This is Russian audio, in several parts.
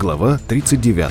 Глава 39.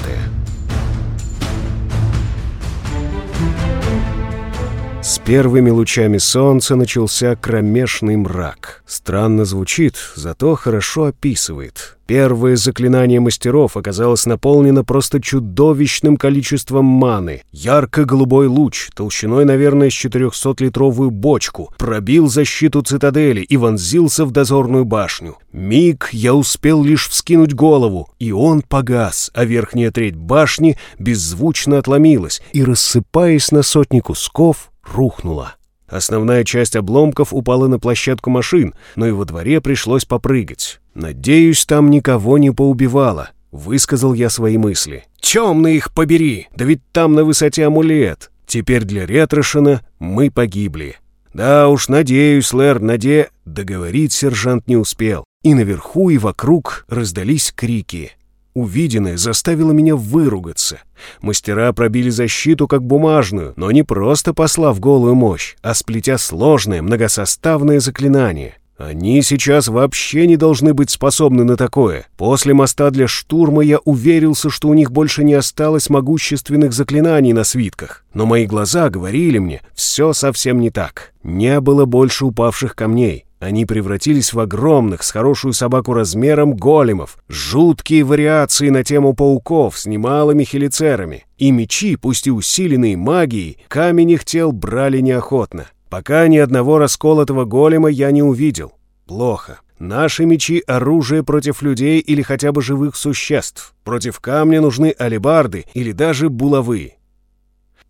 С первыми лучами солнца начался кромешный мрак. Странно звучит, зато хорошо описывает. Первое заклинание мастеров оказалось наполнено просто чудовищным количеством маны. Ярко-голубой луч, толщиной, наверное, с 400-литровую бочку, пробил защиту цитадели и вонзился в дозорную башню. Миг я успел лишь вскинуть голову, и он погас, а верхняя треть башни беззвучно отломилась и, рассыпаясь на сотни кусков, рухнула. Основная часть обломков упала на площадку машин, но и во дворе пришлось попрыгать. «Надеюсь, там никого не поубивало», — высказал я свои мысли. «Темно их побери! Да ведь там на высоте амулет! Теперь для Ретрошина мы погибли». «Да уж, надеюсь, Лэр, наде...» Договорить сержант не успел. И наверху, и вокруг раздались крики. Увиденное заставило меня выругаться. Мастера пробили защиту как бумажную, но не просто послав голую мощь, а сплетя сложное многосоставное заклинание. Они сейчас вообще не должны быть способны на такое. После моста для штурма я уверился, что у них больше не осталось могущественных заклинаний на свитках. Но мои глаза говорили мне, все совсем не так. Не было больше упавших камней. Они превратились в огромных, с хорошую собаку размером, големов, жуткие вариации на тему пауков с немалыми хелицерами. И мечи, пусть и усиленные магией, камень их тел брали неохотно. Пока ни одного расколотого голема я не увидел. Плохо. Наши мечи — оружие против людей или хотя бы живых существ. Против камня нужны алебарды или даже булавы.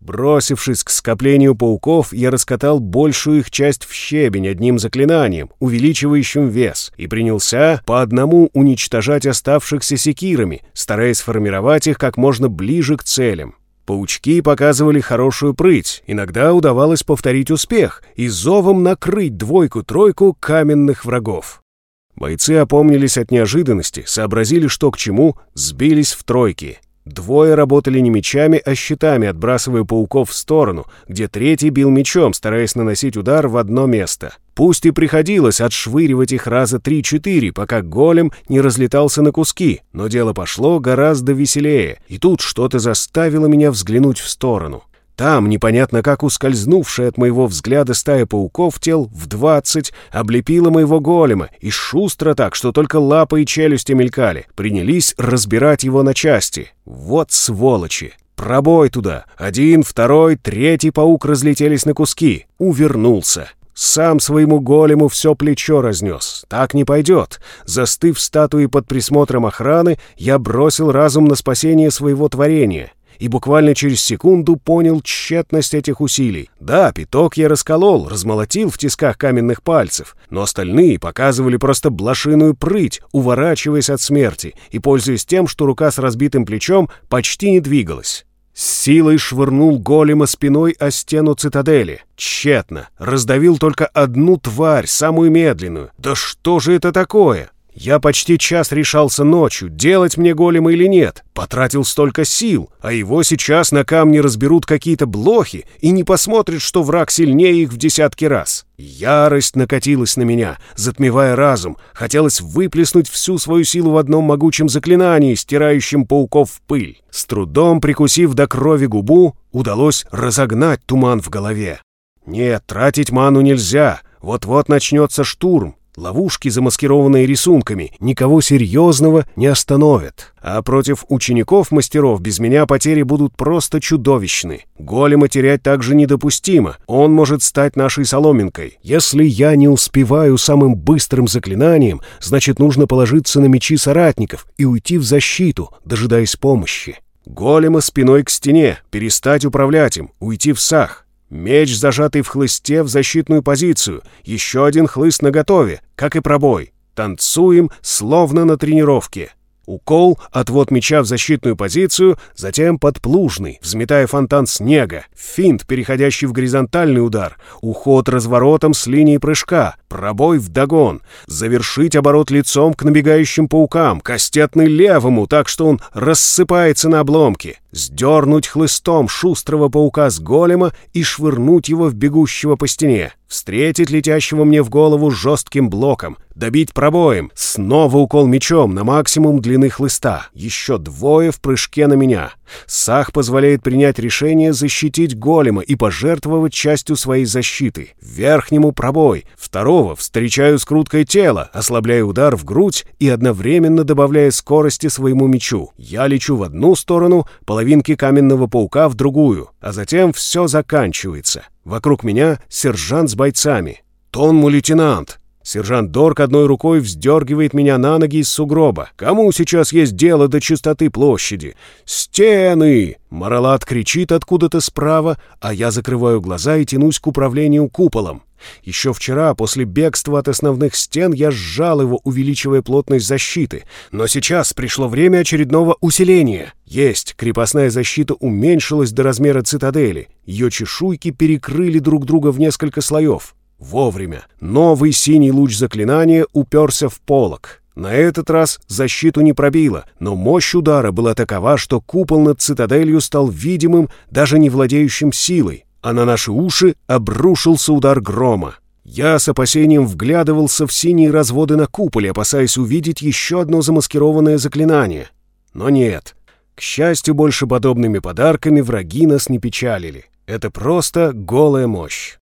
Бросившись к скоплению пауков, я раскатал большую их часть в щебень одним заклинанием, увеличивающим вес, и принялся по одному уничтожать оставшихся секирами, стараясь сформировать их как можно ближе к целям. Паучки показывали хорошую прыть, иногда удавалось повторить успех и зовом накрыть двойку-тройку каменных врагов. Бойцы опомнились от неожиданности, сообразили, что к чему, сбились в тройки — Двое работали не мечами, а щитами, отбрасывая пауков в сторону, где третий бил мечом, стараясь наносить удар в одно место. Пусть и приходилось отшвыривать их раза три-четыре, пока голем не разлетался на куски, но дело пошло гораздо веселее, и тут что-то заставило меня взглянуть в сторону. Там, непонятно как ускользнувшая от моего взгляда стая пауков тел в двадцать облепила моего голема и шустро так, что только лапы и челюсти мелькали, принялись разбирать его на части. Вот сволочи! Пробой туда! Один, второй, третий паук разлетелись на куски. Увернулся. Сам своему голему все плечо разнес. Так не пойдет. Застыв статуи под присмотром охраны, я бросил разум на спасение своего творения — и буквально через секунду понял тщетность этих усилий. Да, пяток я расколол, размолотил в тисках каменных пальцев, но остальные показывали просто блошиную прыть, уворачиваясь от смерти и пользуясь тем, что рука с разбитым плечом почти не двигалась. С силой швырнул голема спиной о стену цитадели. Тщетно. Раздавил только одну тварь, самую медленную. Да что же это такое? Я почти час решался ночью, делать мне голема или нет. Потратил столько сил, а его сейчас на камне разберут какие-то блохи и не посмотрят, что враг сильнее их в десятки раз. Ярость накатилась на меня, затмевая разум. Хотелось выплеснуть всю свою силу в одном могучем заклинании, стирающем пауков в пыль. С трудом прикусив до крови губу, удалось разогнать туман в голове. Нет, тратить ману нельзя. Вот-вот начнется штурм. Ловушки, замаскированные рисунками, никого серьезного не остановят. А против учеников-мастеров без меня потери будут просто чудовищны. Голема терять также недопустимо. Он может стать нашей соломинкой. Если я не успеваю самым быстрым заклинанием, значит нужно положиться на мечи соратников и уйти в защиту, дожидаясь помощи. Голема спиной к стене, перестать управлять им, уйти в сах. Меч, зажатый в хлысте, в защитную позицию. Еще один хлыст наготове, как и пробой. Танцуем, словно на тренировке. Укол, отвод меча в защитную позицию, затем подплужный, взметая фонтан снега, финт, переходящий в горизонтальный удар, уход разворотом с линии прыжка, Пробой в догон, завершить оборот лицом к набегающим паукам, кастетный левому, так что он рассыпается на обломки, сдернуть хлыстом шустрого паука с голема и швырнуть его в бегущего по стене, встретить летящего мне в голову жестким блоком, добить пробоем, снова укол мечом на максимум длины хлыста, еще двое в прыжке на меня. Сах позволяет принять решение защитить голема и пожертвовать частью своей защиты. Верхнему пробой, второго встречаю скруткой тела, ослабляя удар в грудь и одновременно добавляя скорости своему мечу. Я лечу в одну сторону, половинки каменного паука в другую, а затем все заканчивается. Вокруг меня сержант с бойцами. «Тонму, лейтенант!» Сержант Дорк одной рукой вздергивает меня на ноги из сугроба. Кому сейчас есть дело до чистоты площади? «Стены!» Маралат кричит откуда-то справа, а я закрываю глаза и тянусь к управлению куполом. Еще вчера, после бегства от основных стен, я сжал его, увеличивая плотность защиты. Но сейчас пришло время очередного усиления. Есть, крепостная защита уменьшилась до размера цитадели. Ее чешуйки перекрыли друг друга в несколько слоев. Вовремя. Новый синий луч заклинания уперся в полок. На этот раз защиту не пробило, но мощь удара была такова, что купол над цитаделью стал видимым, даже не владеющим силой, а на наши уши обрушился удар грома. Я с опасением вглядывался в синие разводы на куполе, опасаясь увидеть еще одно замаскированное заклинание. Но нет. К счастью, больше подобными подарками враги нас не печалили. Это просто голая мощь.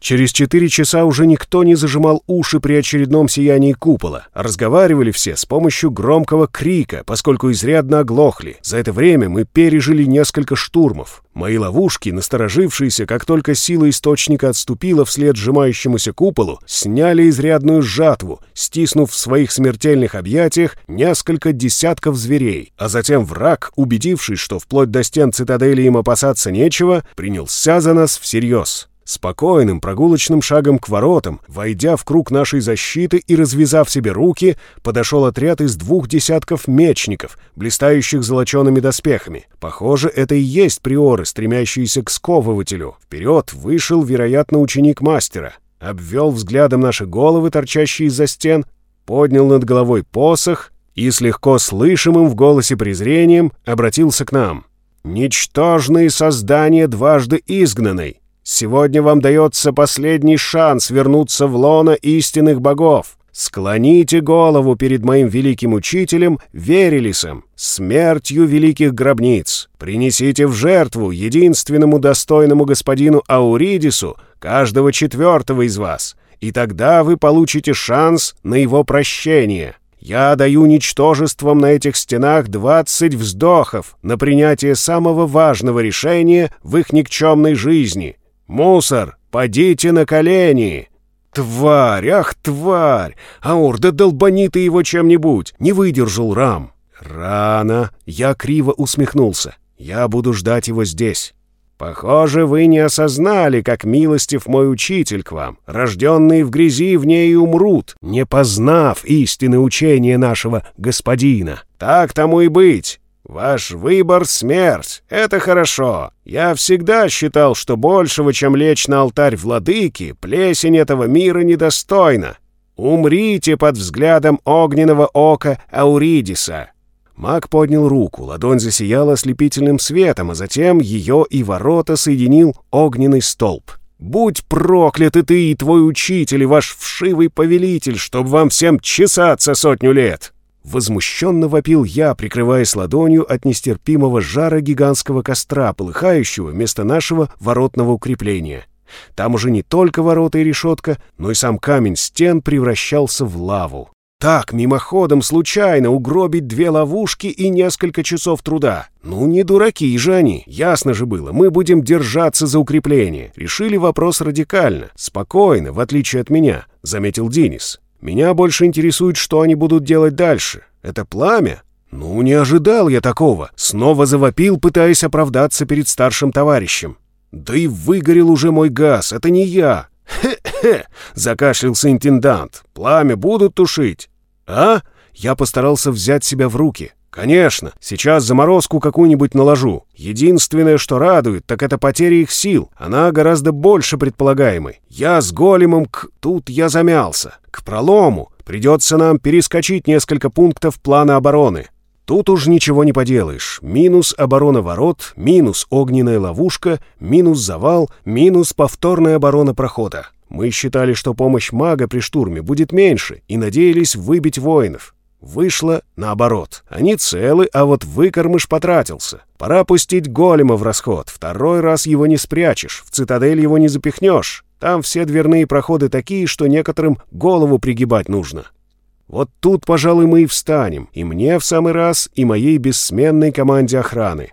Через четыре часа уже никто не зажимал уши при очередном сиянии купола. Разговаривали все с помощью громкого крика, поскольку изрядно оглохли. За это время мы пережили несколько штурмов. Мои ловушки, насторожившиеся, как только сила источника отступила вслед сжимающемуся куполу, сняли изрядную жатву, стиснув в своих смертельных объятиях несколько десятков зверей. А затем враг, убедившись, что вплоть до стен цитадели им опасаться нечего, принялся за нас всерьез. Спокойным прогулочным шагом к воротам, войдя в круг нашей защиты и развязав себе руки, подошел отряд из двух десятков мечников, блистающих золочеными доспехами. Похоже, это и есть приоры, стремящиеся к сковывателю. Вперед вышел, вероятно, ученик мастера. Обвел взглядом наши головы, торчащие из-за стен, поднял над головой посох и с легко слышимым в голосе презрением обратился к нам. «Ничтожные создания дважды изгнанной! Сегодня вам дается последний шанс вернуться в лоно истинных богов. Склоните голову перед моим великим учителем Верилисом, смертью великих гробниц. Принесите в жертву единственному достойному господину Ауридису каждого четвертого из вас, и тогда вы получите шанс на его прощение. Я даю ничтожествам на этих стенах двадцать вздохов на принятие самого важного решения в их никчемной жизни. «Мусор, подите на колени!» «Тварь, ах, тварь! Аур, да долбани ты его чем-нибудь!» Не выдержал Рам. «Рано!» Я криво усмехнулся. «Я буду ждать его здесь». «Похоже, вы не осознали, как милостив мой учитель к вам. Рожденные в грязи в ней умрут, не познав истины учения нашего господина. Так тому и быть. «Ваш выбор — смерть. Это хорошо. Я всегда считал, что большего, чем лечь на алтарь владыки, плесень этого мира недостойна. Умрите под взглядом огненного ока Ауридиса». Маг поднял руку, ладонь засияла ослепительным светом, а затем ее и ворота соединил огненный столб. «Будь прокляты ты и твой учитель, и ваш вшивый повелитель, чтобы вам всем чесаться сотню лет!» Возмущенно вопил я, прикрываясь ладонью от нестерпимого жара гигантского костра, полыхающего вместо нашего воротного укрепления. Там уже не только ворота и решетка, но и сам камень стен превращался в лаву. Так, мимоходом, случайно угробить две ловушки и несколько часов труда. Ну, не дураки же они. Ясно же было, мы будем держаться за укрепление. Решили вопрос радикально, спокойно, в отличие от меня, заметил Денис. Меня больше интересует, что они будут делать дальше. Это пламя? Ну, не ожидал я такого. Снова завопил, пытаясь оправдаться перед старшим товарищем. Да и выгорел уже мой газ, это не я. Хе-хе, закашлялся интендант. Пламя будут тушить. А? Я постарался взять себя в руки. «Конечно, сейчас заморозку какую-нибудь наложу. Единственное, что радует, так это потеря их сил. Она гораздо больше предполагаемой. Я с големом к... Тут я замялся. К пролому. Придется нам перескочить несколько пунктов плана обороны. Тут уж ничего не поделаешь. Минус оборона ворот, минус огненная ловушка, минус завал, минус повторная оборона прохода. Мы считали, что помощь мага при штурме будет меньше, и надеялись выбить воинов. Вышло наоборот. Они целы, а вот выкормыш потратился. Пора пустить голема в расход. Второй раз его не спрячешь, в цитадель его не запихнешь. Там все дверные проходы такие, что некоторым голову пригибать нужно. Вот тут, пожалуй, мы и встанем. И мне в самый раз, и моей бессменной команде охраны.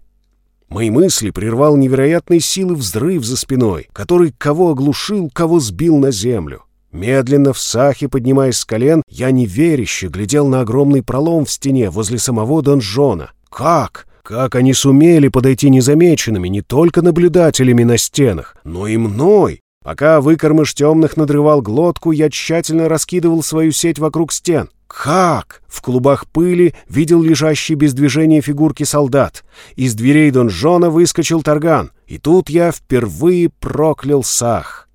Мои мысли прервал невероятной силы взрыв за спиной, который кого оглушил, кого сбил на землю. Медленно, в сахе, поднимаясь с колен, я неверяще глядел на огромный пролом в стене возле самого донжона. Как? Как они сумели подойти незамеченными не только наблюдателями на стенах, но и мной? Пока выкормыш темных надрывал глотку, я тщательно раскидывал свою сеть вокруг стен. Как? В клубах пыли видел лежащие без движения фигурки солдат. Из дверей донжона выскочил тарган. И тут я впервые проклял Сах.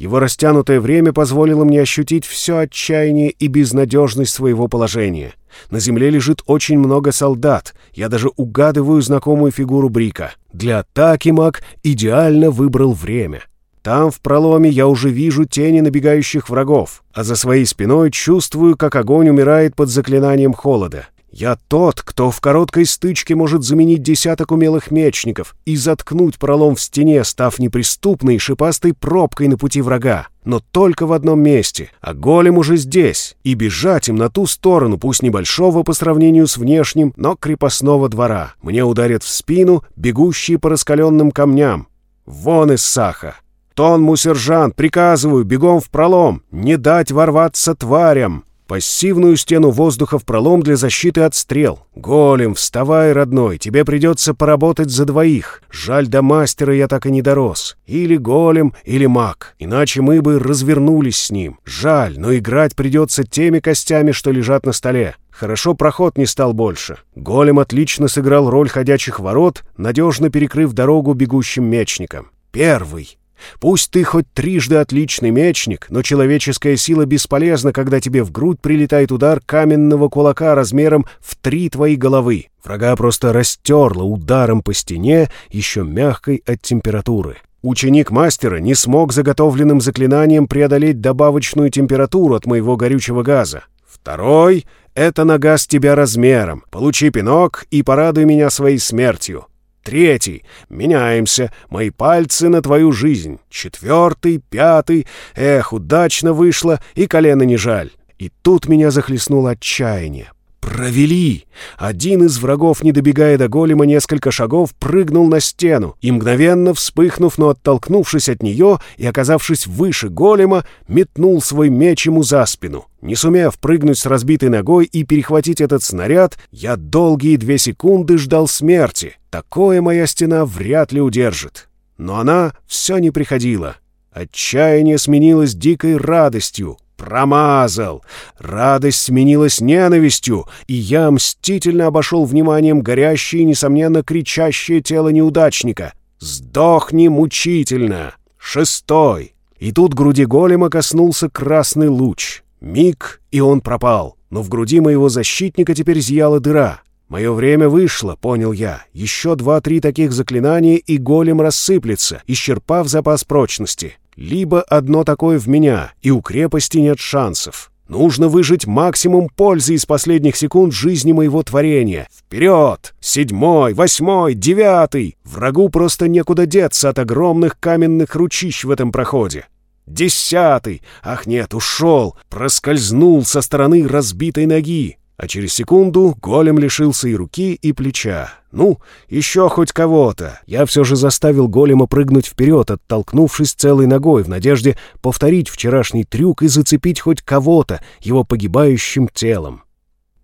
Его растянутое время позволило мне ощутить все отчаяние и безнадежность своего положения. На земле лежит очень много солдат. Я даже угадываю знакомую фигуру Брика. Для атаки маг идеально выбрал время. Там, в проломе, я уже вижу тени набегающих врагов, а за своей спиной чувствую, как огонь умирает под заклинанием холода. Я тот, кто в короткой стычке может заменить десяток умелых мечников и заткнуть пролом в стене, став неприступной шипастой пробкой на пути врага. Но только в одном месте, а голем уже здесь, и бежать им на ту сторону, пусть небольшого по сравнению с внешним, но крепостного двора. Мне ударят в спину бегущие по раскаленным камням. Вон из саха. Тонму, сержант, приказываю, бегом в пролом, не дать ворваться тварям. Пассивную стену воздуха в пролом для защиты от стрел. Голем, вставай, родной, тебе придется поработать за двоих. Жаль, до мастера я так и не дорос. Или голем, или маг. Иначе мы бы развернулись с ним. Жаль, но играть придется теми костями, что лежат на столе. Хорошо проход не стал больше. Голем отлично сыграл роль ходячих ворот, надежно перекрыв дорогу бегущим мечникам. Первый. Пусть ты хоть трижды отличный мечник, но человеческая сила бесполезна, когда тебе в грудь прилетает удар каменного кулака размером в три твои головы. Врага просто растерла ударом по стене, еще мягкой от температуры. Ученик мастера не смог заготовленным заклинанием преодолеть добавочную температуру от моего горючего газа. Второй — это нога с тебя размером. Получи пинок и порадуй меня своей смертью. Третий. Меняемся. Мои пальцы на твою жизнь. Четвертый, пятый. Эх, удачно вышло, и колено не жаль. И тут меня захлестнуло отчаяние. Провели! Один из врагов, не добегая до голема несколько шагов, прыгнул на стену и, мгновенно вспыхнув, но оттолкнувшись от нее и оказавшись выше голема, метнул свой меч ему за спину. Не сумев прыгнуть с разбитой ногой и перехватить этот снаряд, я долгие две секунды ждал смерти. Такое моя стена вряд ли удержит. Но она все не приходила. Отчаяние сменилось дикой радостью. Промазал. Радость сменилась ненавистью, и я мстительно обошел вниманием горящее и, несомненно, кричащее тело неудачника. «Сдохни мучительно!» Шестой. И тут груди голема коснулся красный луч. Миг, и он пропал. Но в груди моего защитника теперь зияла дыра. Мое время вышло, понял я. Еще два-три таких заклинания, и голем рассыплется, исчерпав запас прочности. Либо одно такое в меня, и у крепости нет шансов. Нужно выжить максимум пользы из последних секунд жизни моего творения. Вперед! Седьмой, восьмой, девятый! Врагу просто некуда деться от огромных каменных ручищ в этом проходе. Десятый! Ах нет, ушел! Проскользнул со стороны разбитой ноги. А через секунду голем лишился и руки, и плеча. Ну, еще хоть кого-то. Я все же заставил голема прыгнуть вперед, оттолкнувшись целой ногой, в надежде повторить вчерашний трюк и зацепить хоть кого-то его погибающим телом.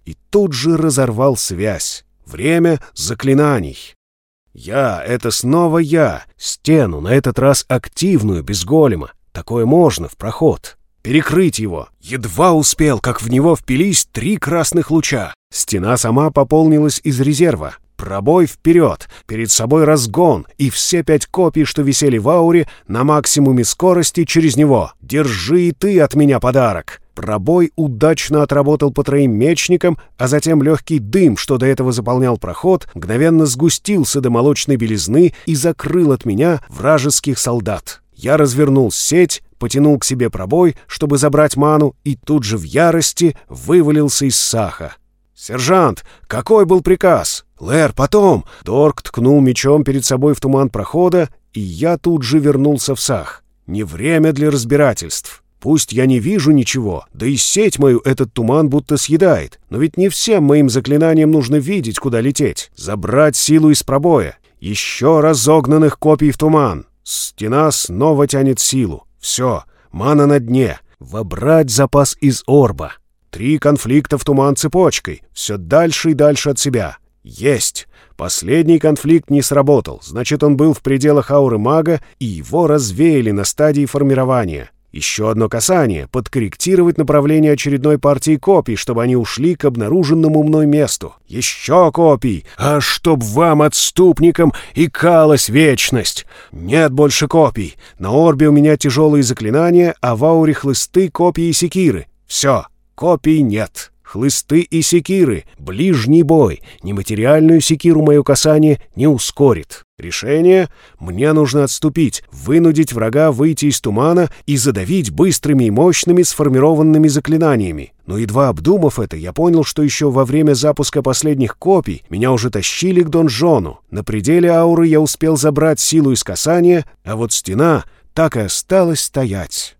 И тут же разорвал связь. Время заклинаний. Я — это снова я. Стену, на этот раз активную, без голема. Такое можно в проход перекрыть его. Едва успел, как в него впились три красных луча. Стена сама пополнилась из резерва. Пробой вперед, перед собой разгон, и все пять копий, что висели в ауре, на максимуме скорости через него. Держи и ты от меня подарок. Пробой удачно отработал по троим мечникам, а затем легкий дым, что до этого заполнял проход, мгновенно сгустился до молочной белизны и закрыл от меня вражеских солдат. Я развернул сеть, потянул к себе пробой, чтобы забрать ману, и тут же в ярости вывалился из саха. «Сержант, какой был приказ?» «Лэр, потом!» Дорк ткнул мечом перед собой в туман прохода, и я тут же вернулся в сах. «Не время для разбирательств. Пусть я не вижу ничего, да и сеть мою этот туман будто съедает, но ведь не всем моим заклинаниям нужно видеть, куда лететь. Забрать силу из пробоя. Еще разогнанных копий в туман. Стена снова тянет силу. Все, мана на дне. Вобрать запас из орба. Три конфликта в туман цепочкой. Все дальше и дальше от себя. Есть. Последний конфликт не сработал, значит, он был в пределах ауры мага, и его развеяли на стадии формирования. Еще одно касание — подкорректировать направление очередной партии копий, чтобы они ушли к обнаруженному мной месту. Еще копий! А чтоб вам, отступникам, икалась вечность! Нет больше копий. На орбе у меня тяжелые заклинания, а в ауре хлысты, копии и секиры. Все, копий нет хлысты и секиры, ближний бой. Нематериальную секиру мое касание не ускорит. Решение — мне нужно отступить, вынудить врага выйти из тумана и задавить быстрыми и мощными сформированными заклинаниями. Но едва обдумав это, я понял, что еще во время запуска последних копий меня уже тащили к донжону. На пределе ауры я успел забрать силу из касания, а вот стена так и осталась стоять.